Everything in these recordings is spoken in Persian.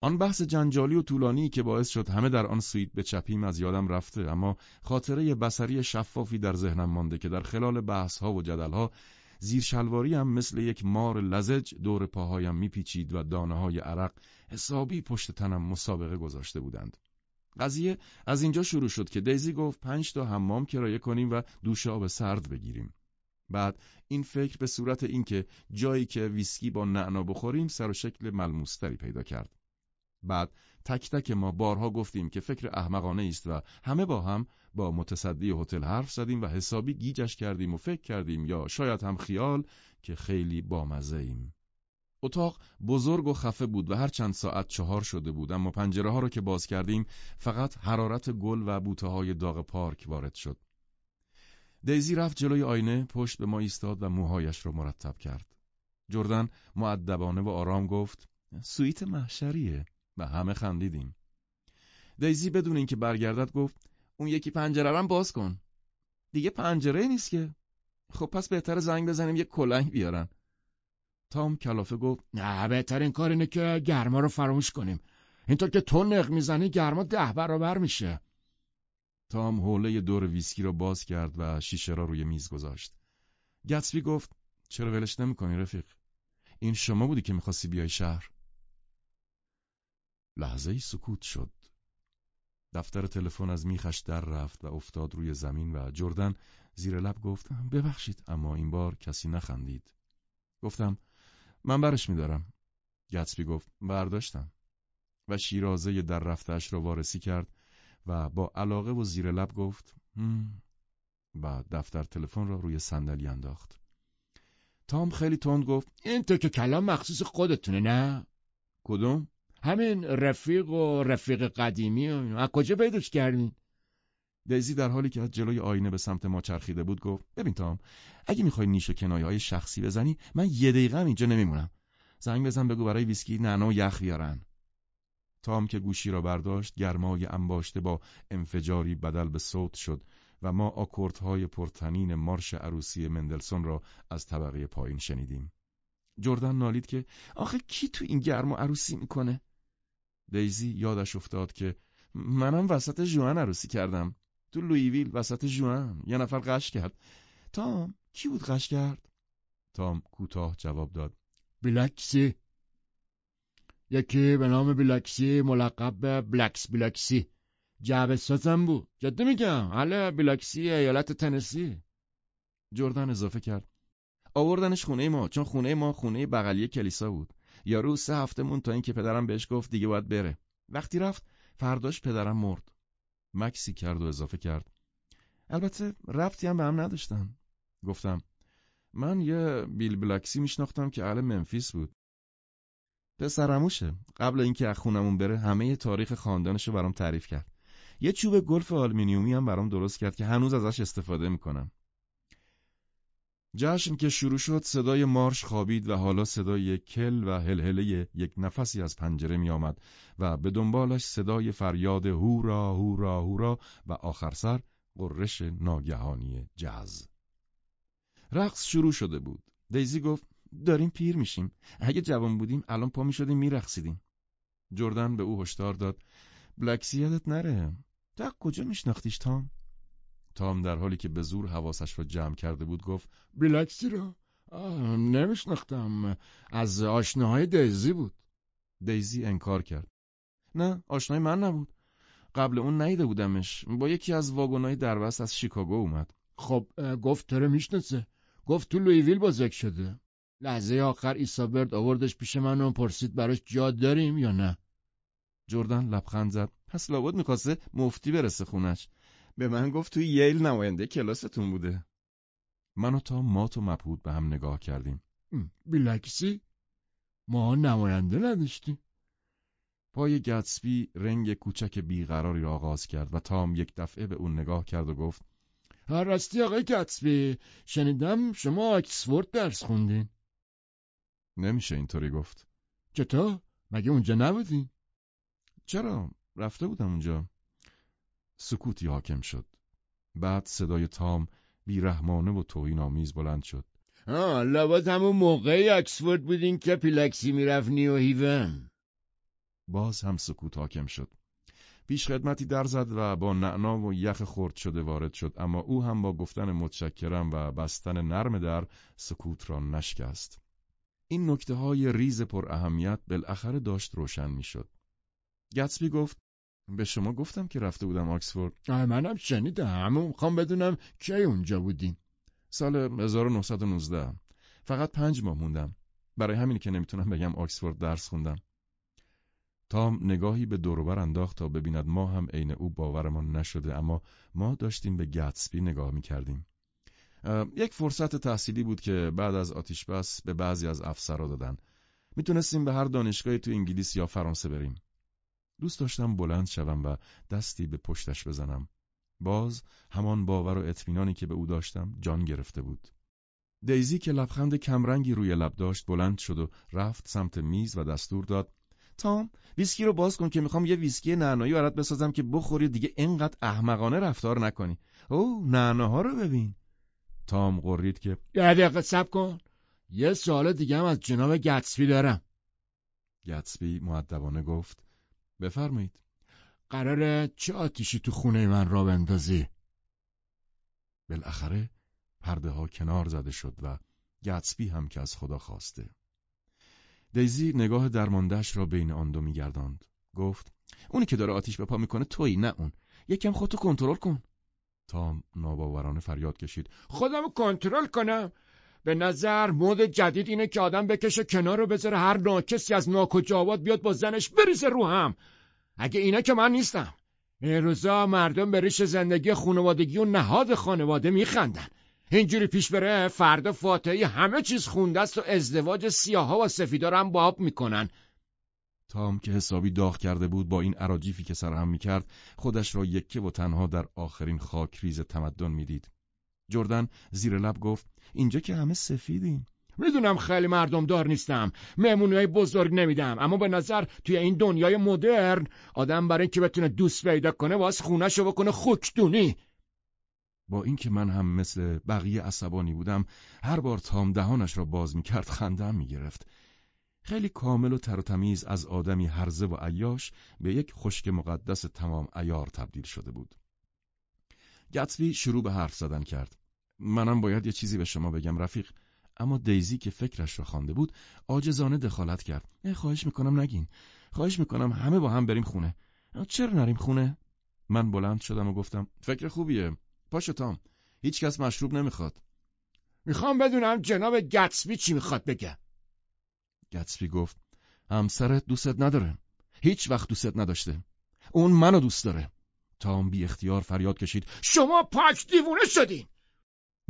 آن بحث جنجالی و طولانی که باعث شد همه در آن سویت به چپیم از یادم رفته اما خاطره بسری شفافی در ذهنم مانده که در خلال بحث و جدل ها زیر شلواری مثل یک مار لزج دور پاهایم میپیچید و دانه های عرق حسابی پشت تنم مسابقه گذاشته بودند. قضیه از اینجا شروع شد که دیزی گفت پنج تا حمام کرایه کنیم و دوش آب سرد بگیریم. بعد این فکر به صورت اینکه جایی که ویسکی با نعنا بخوریم سر و شکل ملموستری پیدا کرد. بعد تک تک ما بارها گفتیم که فکر احمقانه است و همه با هم با متصدی هتل حرف زدیم و حسابی گیجش کردیم و فکر کردیم یا شاید هم خیال که خیلی بامزه ایم. اتاق بزرگ و خفه بود و هر چند ساعت چهار شده بود اما پنجره ها رو که باز کردیم فقط حرارت گل و بوته های داغ پارک وارد شد. دیزی رفت جلوی آینه پشت به ما ایستاد و موهایش را مرتب کرد. جردن معدبانه و آرام گفت سویت محشریه و همه خندیدیم. دیزی بدون اینکه برگردد گفت اون یکی پنجره باز کن. دیگه پنجره نیست که. خب پس بهتر زنگ بزنیم یه کلنگ بیارن. تام کلافه گفت نه بهترین کار اینه که گرما رو فراموش کنیم. اینطور که تو نق می‌زنی گرما ده برابر میشه. تام حوله دور ویسکی را باز کرد و شیشه را روی میز گذاشت. گتسبی گفت چرا ولش نمی‌کنی رفیق؟ این شما بودی که می‌خواستی بیای شهر. لحظه ای سکوت شد. دفتر تلفن از میخش در رفت و افتاد روی زمین و جردن زیر لب گفت ببخشید اما این بار کسی نخندید. گفتم من برش میدارم. گتسبی گفت برداشتم. و شیرازه در رفتهش را وارسی کرد و با علاقه و زیر لب گفت هم. و دفتر تلفن را روی صندلی انداخت. تام خیلی تند گفت این تو که کلام مخصوص خودتونه نه؟ کدوم؟ همین رفیق و رفیق قدیمی و از کجا پیداش کردین؟ دیزی در حالی که از جلوی آینه به سمت ما چرخیده بود گفت ببین تام اگه می‌خوای نیش کنایه های شخصی بزنی من یه دقیقه اینجا نمیمونم. زنگ بزن بگو برای ویسکی نعنا و یخ بیارن. تام که گوشی را برداشت گرمای انباشته با انفجاری بدل به صوت شد و ما آکوردهای پرتنین مارش عروسی مندلسون را از طبقه پایین شنیدیم. جردن نالید که آخه کی تو این گرم و عروسی می‌کنه؟ دیزی یادش افتاد که منم وسط جوان عروسی کردم. تو لویویل وسط جوان یه نفر قش کرد. تام کی بود قش کرد؟ تام کوتاه جواب داد. بلکسی یکی به نام بلکسی ملقب به بلکس بلکسی جعب سازم بود. جدی میگم. حالا بلکسی ایالت تنسی. جردن اضافه کرد. آوردنش خونه ما چون خونه ما خونه بغلی کلیسا بود. یارو سه هفته مون تا اینکه پدرم بهش گفت دیگه باید بره. وقتی رفت فرداش پدرم مرد. مکثی کرد و اضافه کرد. البته ربطی هم به هم نداشتن. گفتم من یه بیل بیلاکسی میشناختم که اهل ممفیس بود. پسرعموشه قبل اینکه از خونمون بره همه تاریخ خاندانش رو برام تعریف کرد. یه چوب گلف آلومینیومی هم برام درست کرد که هنوز ازش استفاده می‌کنم. جشن که شروع شد صدای مارش خوابید و حالا صدای کل و هلهله یک نفسی از پنجره می آمد و به دنبالش صدای فریاد هورا هورا هورا و آخر سر قررش ناگهانی جز. رقص شروع شده بود. دیزی گفت داریم پیر میشیم. اگه جوان بودیم الان پا می شدیم می رقصیدیم. جردن به او هشدار داد. بلکسی نره. تا کجا میشناختیش تام؟ تام در حالی که به زور حواسش را جمع کرده بود گفت بلکسی را نمیشناختم. از آشناهای دیزی بود. دیزی انکار کرد. نه آشنای من نبود. قبل اون نیده بودمش. با یکی از واگنای دربست از شیکاگو اومد. خب گفت تره می‌شناسه؟ گفت تو لویویل بازک شده. لحظه آخر ایسابرد آوردش پیش من و پرسید براش جا داریم یا نه. جردن لبخند زد. پس لابد می‌خواسته مفتی برسه خونش. به من گفت توی ییل نماینده کلاستون بوده. من و تا مات و مبهود به هم نگاه کردیم. بیلکسی؟ ما نماینده نداشتیم. پای گتسبی رنگ کوچک بیقراری را آغاز کرد و تام یک دفعه به اون نگاه کرد و گفت هر راستی آقای گتسبی شنیدم شما آکسفورد درس خوندین. نمیشه اینطوری گفت. چطور؟ مگه اونجا نبودین؟ چرا؟ رفته بودم اونجا. سکوتی حاکم شد. بعد صدای تام بیرحمانه و توهین آمیز بلند شد. آه لابد همون موقعی اکسفورد بودین که بیلاکسی می‌رفت نیو هیون. باز هم سکوت حاکم شد. پیش خدمتی در زد و با نعنا و یخ خرد شده وارد شد اما او هم با گفتن متشکرم و بستن نرم در سکوت را نشکست. این نکته های ریز پر اهمیت بالاخره داشت روشن می‌شد. گتسبی گفت به شما گفتم که رفته بودم آکسفورد. منم شنیدم اما می‌خوام بدونم کی اونجا بودیم. سال 1919 فقط پنج ماه موندم. برای همین که نمی‌تونم بگم آکسفورد درس خوندم. تام نگاهی به دوروبر انداخت تا ببیند ما هم عین او باورمان نشده اما ما داشتیم به گتسبی نگاه می‌کردیم. یک فرصت تحصیلی بود که بعد از آتیش بس به بعضی از افسرها دادن. می‌تونستیم به هر دانشگاهی تو انگلیس یا فرانسه بریم. دوست داشتم بلند شوم و دستی به پشتش بزنم. باز همان باور و اطمینانی که به او داشتم جان گرفته بود. دیزی که لبخند کمرنگی روی لب داشت بلند شد و رفت سمت میز و دستور داد تام ویسکی رو باز کن که می‌خوام یه ویسکی نعنایی برات بسازم که بخوری دیگه اینقدر احمقانه رفتار نکنی او نعناها رو ببین تام قرید که یه دقیقه سب کن یه سوال دیگه هم از جناب گتسبی دارم گتسبی معدبانه گفت بفرمایید. قراره چه آتیشی تو خونه من را بندازی؟ بالاخره پرده ها کنار زده شد و گتسبی هم که از خدا خواسته. دیزی نگاه درماندهش را بین آن دو میگرداند. گفت اونی که داره آتیش به پا می‌کنه تویی نه اون. یکم خودتو کنترل کن. تام ناباورانه فریاد کشید. خودم کنترل کنم؟ به نظر مود جدید اینه که آدم بکشه کنار رو بذاره هر ناکسی از ناکجاوات بیاد با زنش بریزه رو هم. اگه اینه که من نیستم. این روزا مردم به ریش زندگی خانوادگی و نهاد خانواده میخندن. اینجوری پیش بره فردا فاتحی همه چیز خونده است و ازدواج سیاها و سفیدا هم باب می‌کنن. تام که حسابی داغ کرده بود با این عراجیفی که سرهم می‌کرد خودش را یکه و تنها در آخرین خاک ریز تمدن می‌دید. جردن زیر لب گفت اینجا که همه سفیدیم. می‌دونم خیلی مردم دار نیستم مهمونی بزرگ نمیدم اما به نظر توی این دنیای مدرن آدم برای اینکه بتونه دوست پیدا کنه واس خونهشو بکنه خوکدونی با اینکه من هم مثل بقیه عصبانی بودم هر بار تام دهانش را باز می‌کرد خندم می‌گرفت خیلی کامل و تر و تمیز از آدمی هرزه و عیاش به یک خشک مقدس تمام ایار تبدیل شده بود. گتسبی شروع به حرف زدن کرد. منم باید یه چیزی به شما بگم رفیق اما دیزی که فکرش را خوانده بود آجزانه دخالت کرد. خواهش می‌کنم نگین. خواهش می‌کنم همه با هم بریم خونه. چرا نریم خونه؟ من بلند شدم و گفتم فکر خوبیه. پاشو تام. هیچ کس مشروب نمی‌خواد. می‌خوام بدونم جناب گتسبی چی می‌خواد بگه. گتسبی گفت همسرت دوستت نداره هیچ وقت دوستت نداشته اون منو دوست داره تام بی اختیار فریاد کشید. شما پاک دیوونه شدین.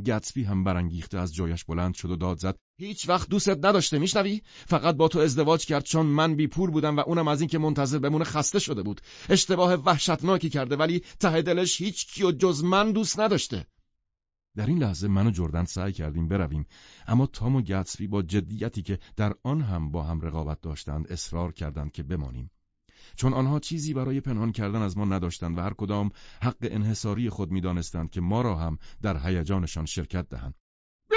گتسبی هم برانگیخته از جایش بلند شد و داد زد. هیچ وقت دوستت نداشته میشنوی؟ فقط با تو ازدواج کرد چون من بی پول بودم و اونم از اینکه منتظر بمونه خسته شده بود. اشتباه وحشتناکی کرده ولی ته دلش هیچ کیو جز من دوست نداشته. در این لحظه من و جردن سعی کردیم برویم. اما تام و گتسبی با جدیتی که در آن هم با هم رقابت داشتند اصرار کردند که بمانیم. چون آنها چیزی برای پنهان کردن از ما نداشتند و هر کدام حق انحصاری خود می‌دانستند که ما را هم در هیجانشان شرکت دهند.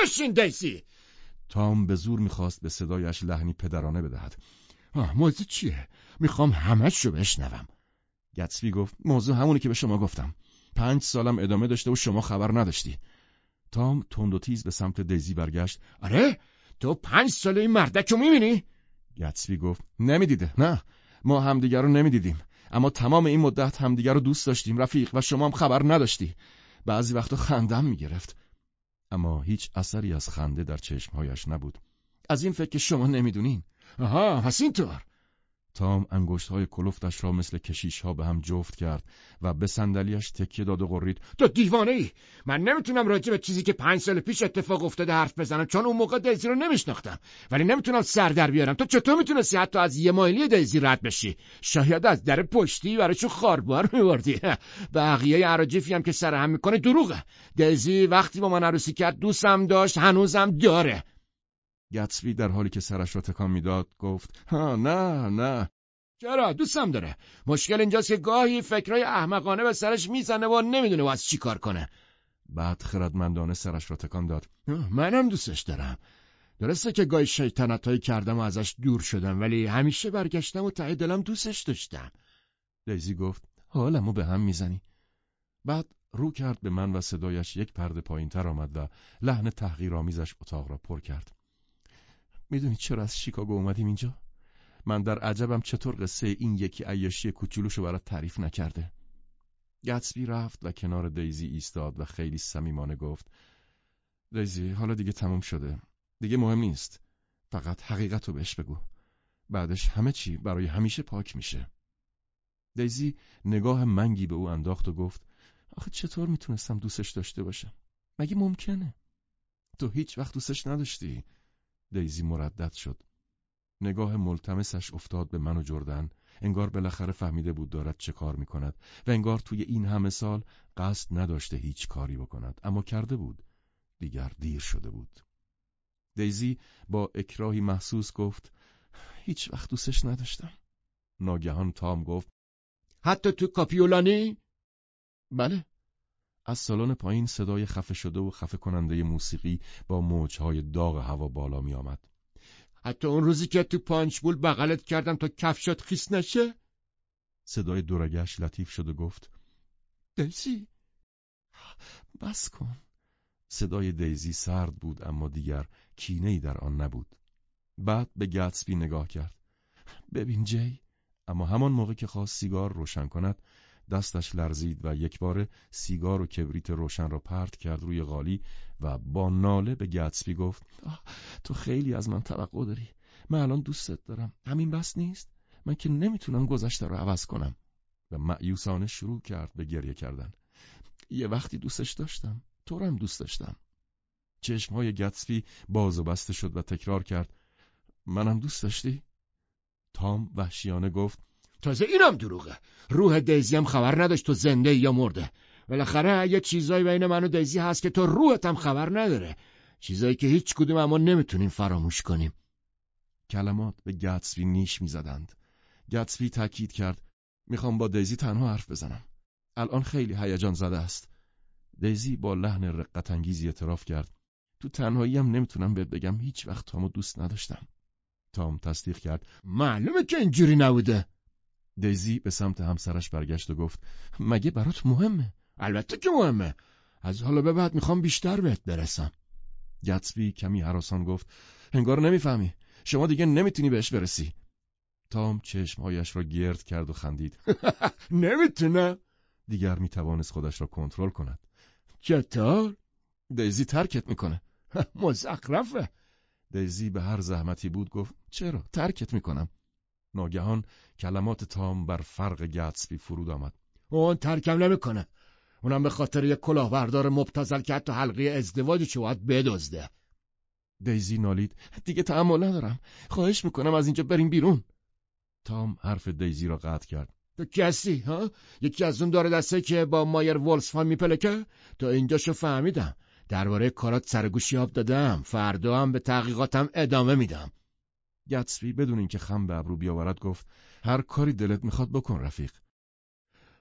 بشین دیسی! تام به زور می‌خواست به صدایش لحنی پدرانه بدهد. موضوع چیه؟ می‌خوام همش رو بشنوم. گتسبی گفت موضوع همونی که به شما گفتم. پنج سالم ادامه داشته و شما خبر نداشتی. تام تند و تیز به سمت دیزی برگشت. آره؟ تو پنج ساله این مردک رو می‌بینی؟ گتسبی گفت نمی‌دیده نه. ما همدیگر رو نمی‌دیدیم. اما تمام این مدت همدیگر رو دوست داشتیم رفیق و شما هم خبر نداشتی. بعضی وقتا خندم می‌گرفت. اما هیچ اثری از خنده در چشمهایش نبود. از این فکر که شما نمی‌دونین. آها پس اینطور تام های کلفتش را مثل کشیش ها به هم جفت کرد و به صندلیاش تکیه داد و غرید تو دیوانه ای من نمی‌تونم راجع به چیزی که پنج سال پیش اتفاق افتاده حرف بزنم چون اون موقع دیزی رو نمیشناختم. ولی نمی‌تونم سر در بیارم. تو چطور می‌تونستی حتی از یه مایلی دیزی رد بشی؟ شاید از در پشتی براشو خاربار میوردی بقیه عراجیفی هم که سر هم می‌کنه دروغه. دیزی وقتی با من عروسی کرد دوستم داشت هنوزم داره. گتسبی در حالی که سرش را تکان می‌داد گفت ها نه نه. چرا؟ دوستم داره. مشکل اینجاست که گاهی فکرای احمقانه به سرش می‌زنه و نمی‌دونه از چی کار کنه. بعد خردمندانه سرش را تکان داد. منم دوستش دارم. درسته که گاهی شیطنت کردم و ازش دور شدم ولی همیشه برگشتم و ته دلم دوستش داشتم. دیزی گفت حالمو به هم می‌زنی. بعد رو کرد به من و صدایش یک پرده پایین تر آمد و لحن تحقیرآمیزش اتاق را پر کرد. می‌دونی چرا از شیکاگو اومدیم اینجا؟ من در عجبم چطور قصه این یکی عیاشی کوچولوشو برات تعریف نکرده. گتسبی رفت و کنار دیزی ایستاد و خیلی صمیمانه گفت دیزی حالا دیگه تموم شده. دیگه مهم نیست. فقط حقیقت رو بهش بگو. بعدش همه چی برای همیشه پاک میشه. دیزی نگاه منگی به او انداخت و گفت آخه چطور می‌تونستم دوستش داشته باشم؟ مگه ممکنه؟ تو هیچ وقت دوستش نداشتی. دیزی مردد شد. نگاه ملتمسش افتاد به من و جردن. انگار بالاخره فهمیده بود دارد چه کار می کند و انگار توی این همه سال قصد نداشته هیچ کاری بکند. اما کرده بود. دیگر دیر شده بود. دیزی با اکراهی محسوس گفت هیچ وقت دوستش نداشتم. ناگهان تام گفت حتی تو کاپیولانی؟ بله. از سالن پایین صدای خفه شده و خفه کننده موسیقی با موجهای داغ هوا بالا می آمد. حتی اون روزی که تو پانچبول بغلت کردم تا کفشات خیس نشه؟ صدای دورگش لطیف شد و گفت دیزی بس کن صدای دیزی سرد بود اما دیگر کینهی در آن نبود بعد به گتسبی نگاه کرد ببین جی اما همان موقع که خواست سیگار روشن کند دستش لرزید و یک بار سیگار و کبریت روشن را پرت کرد روی غالی و با ناله به گتسبی گفت تو خیلی از من توقع داری. من الان دوستت دارم. همین بس نیست؟ من که نمی‌تونم گذشته رو عوض کنم. و معیوسانه شروع کرد به گریه کردن. یه وقتی دوستش داشتم. تو هم دوست داشتم. چشمهای گتسبی باز و بسته شد و تکرار کرد منم دوست داشتی؟ تام وحشیانه گفت تازه اینم دروغه. روح دیزی هم خبر نداشت تو زنده یا مرده. بالاخره یه چیزایی بین من و دیزی هست که تو روحت هم خبر نداره. چیزایی که هیچ کدوم اما نمی‌تونیم فراموش کنیم. کلمات به گتسبی نیش می‌زدند. گتسبی تاکید کرد می‌خوام با دیزی تنها حرف بزنم. الان خیلی هیجان زده است. دیزی با لحن رقت انگیزی اعتراف کرد. تو تنهایی هم نمی‌تونم بهت بگم هیچ وقت تامو دوست نداشتم. تام تصدیق کرد معلومه که اینجوری نبوده. دیزی به سمت همسرش برگشت و گفت مگه برات مهمه؟ البته که مهمه. از حالا به بعد می‌خوام بیشتر بهت برسم. گتسبی کمی حراسان گفت انگار نمی‌فهمی. شما دیگه نمی‌تونی بهش برسی. تام چشمهایش را گرد کرد و خندید. نمی‌تونم دیگر می‌توانست خودش را کنترل کند. چطور؟ دیزی ترکت می‌کنه. مزخرفه. دیزی به هر زحمتی بود گفت چرا؟ ترکت می‌کنم. ناگهان کلمات تام بر فرق گتسبی فرود آمد. اون ترکم نمی‌کنه اونم به خاطر یک کلاهبردار مبتزل که حتی حلقه ازدواج باید بدزده. دیزی نالید دیگه تحمل ندارم. خواهش می‌کنم از اینجا بریم بیرون. تام حرف دیزی را قطع کرد. تو کسی ها؟ یکی از اون داره دسته که با مایر ولسفان میپلکه تا اینجاشو فهمیدم. درباره کارات سرگوشی آب دادم. فردا هم به تحقیقاتم ادامه میدم. گتسبی بدون اینکه خم به ابرو بیاورد گفت هر کاری دلت می‌خواد بکن رفیق.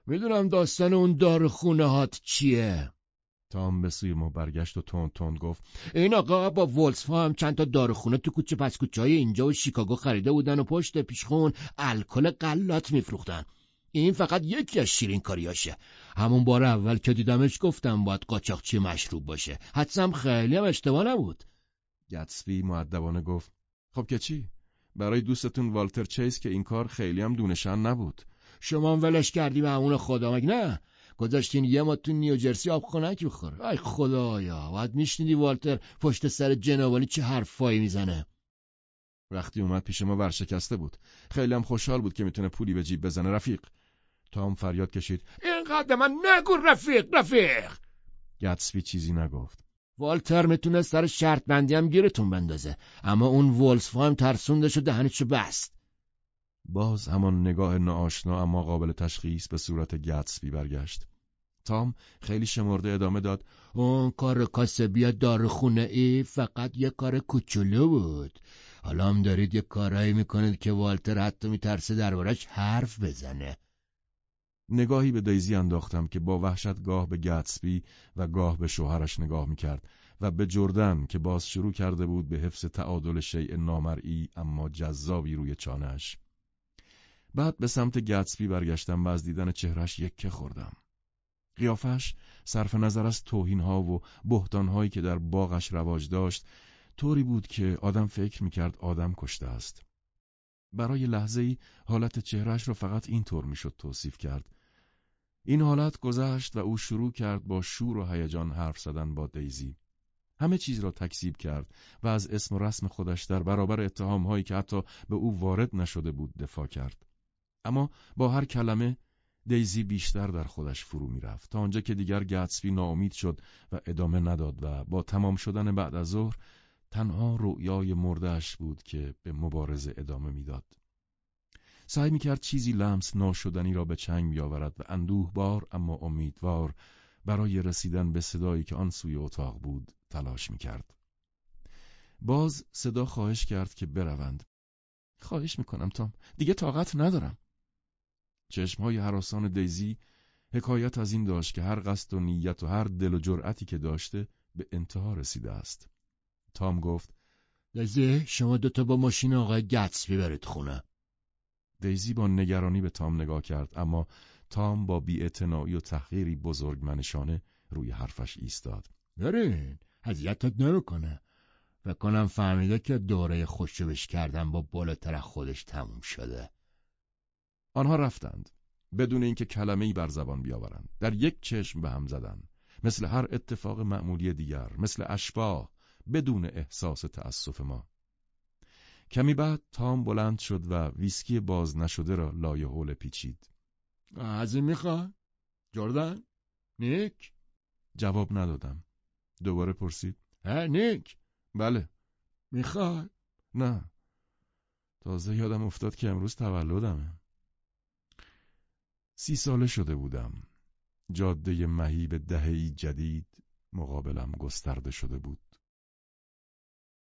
می‌دونم داستان اون دار خونه هات چیه. تام به سوی ما برگشت و تون تون گفت این آقا با ولسفا هم چند تا داروخونه تو کوچه پس کوچه های اینجا و شیکاگو خریده بودن و پشت پیشخون الکل قلات میفروختن. این فقط یکی از شیرین کاریاشه. همون بار اول که دیدمش گفتم باید قاچاقچی مشروب باشه. حدسم خیلی هم اشتباه نبود. گتسبی معدبانه گفت خب که چی؟ برای دوستتون والتر چیز که این کار خیلی هم دونشان نبود. شما ولش کردی به همون خدا مگه نه؟ گذاشتین یه ما تو نیوجرسی آب خنک بخور ای خدایا باید میشنیدی والتر پشت سر جنابالی چه حرفایی می‌زنه. وقتی اومد پیش ما ورشکسته بود. خیلی هم خوشحال بود که می‌تونه پولی به جیب بزنه. رفیق. تام فریاد کشید. اینقدر من نگو رفیق رفیق! گتسبی چیزی نگفت. والتر می‌تونه سر شرط بندی هم گیرتون بندازه. اما اون وولسفا هم ترسوندش و دهنشو بست باز همان نگاه ناآشنا اما قابل تشخیص به صورت گتسبی برگشت. تام خیلی شمرده ادامه داد. اون کار کاسبی دارخونه ای فقط یه کار کوچولو بود. حالا هم دارید یه کارایی می‌کنید که والتر حتی میترسه دربارش حرف بزنه. نگاهی به دیزی انداختم که با وحشت گاه به گتسبی و گاه به شوهرش نگاه می‌کرد و به جردن که باز شروع کرده بود به حفظ تعادل شیء نامرئی اما جذابی روی چانش. بعد به سمت گتسبی برگشتم و از دیدن چهرش یکه خوردم. قیافش صرف نظر از توهینها و بحتانهایی که در باغش رواج داشت طوری بود که آدم فکر می‌کرد آدم کشته است. برای لحظه ای حالت چهرش را فقط اینطور می‌شد توصیف کرد. این حالت گذشت و او شروع کرد با شور و هیجان حرف زدن با دیزی. همه چیز را تکذیب کرد و از اسم و رسم خودش در برابر اتهامهایی که حتی به او وارد نشده بود دفاع کرد. اما با هر کلمه دیزی بیشتر در خودش فرو می‌رفت تا آنجا که دیگر گتسبی ناامید شد و ادامه نداد و با تمام شدن بعد از ظهر تنها رؤیای مردهش بود که به مبارزه ادامه می‌داد. سعی می‌کرد چیزی لمس ناشدنی را به چنگ بیاورد و اندوه بار اما امیدوار برای رسیدن به صدایی که آن سوی اتاق بود تلاش می‌کرد. باز صدا خواهش کرد که بروند. خواهش می‌کنم تام دیگه طاقت ندارم. چشمهای حراسان دیزی حکایت از این داشت که هر قصد و نیت و هر دل و جرأتی که داشته به انتها رسیده است. تام گفت دیزی شما دوتا با ماشین آقای گتس برید خونه. دیزی با نگرانی به تام نگاه کرد اما تام با بیاعتنایی و تحقیری بزرگمنشانه روی حرفش ایستاد. برین اذیتت نمی‌کنه و کنم فهمیده که دوره خوشبش کردن با بالاتر خودش تموم شده. آنها رفتند بدون اینکه کلمه‌ای بر زبان بیاورند در یک چشم به هم زدند مثل هر اتفاق معمولی دیگر مثل اشباه بدون احساس تأسف ما کمی بعد تام بلند شد و ویسکی باز نشده را لای حول پیچید از این می‌خواد؟ جردن؟ نیک؟ جواب ندادم دوباره پرسید ها نیک؟ بله می‌خواد؟ نه تازه یادم افتاد که امروز تولدمه سی ساله شده بودم جاده مهیب دههی جدید مقابلم گسترده شده بود